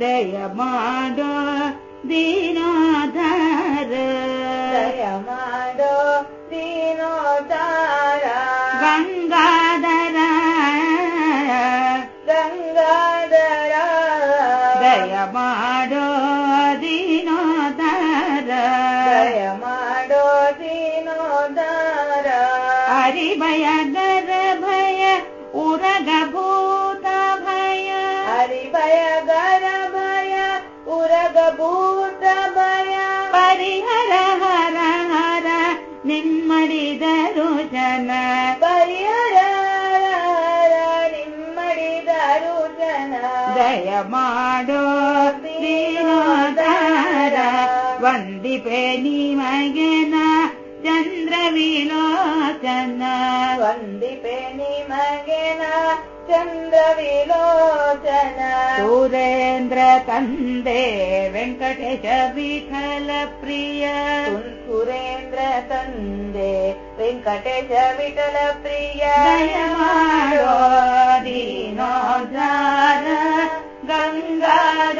ದಯ ಮಾಡೋ ದೀನೋಧಾರ ದಯ ಮಾಡೋ ದೀನೋದಾರ ಗಂಗಾಧರ ಗಂಗಾಧರ ದಯ ಮಾಡೋ ದೀನೋಧಾರ ದಯ ಮಾಡೋ ದೀನೋದಾರ ಹರಿಭಯ ಗರ ಭಯ ಉರಗ ನಿಮ್ಮಡಿದರು ಜನ ಪರಿಹರ ನಿಮ್ಮಡಿದರು ಜನ ದಯ ಮಾಡೋ ದೀನೋದಾರ ವಂದಿಪೆ ನಿಮಗೆನ ಚಂದ್ರ ವಿಲೋಚನ ವಂದಿಪೆ ನಿಮಗೆನ ಚಂದ್ರ ವಿಲೋಚನ ಸುರೇಂದ್ರ ತಂದೆ ವೆಂಕಟೇಶ ವಿಠಲ ಪ್ರಿಯ ಸುರೇಂದ್ರ ತಂದೆ ವೆಂಕಟೇಶ ವಿಠಲ ಪ್ರಿಯ मादीनो जान गङ्गाद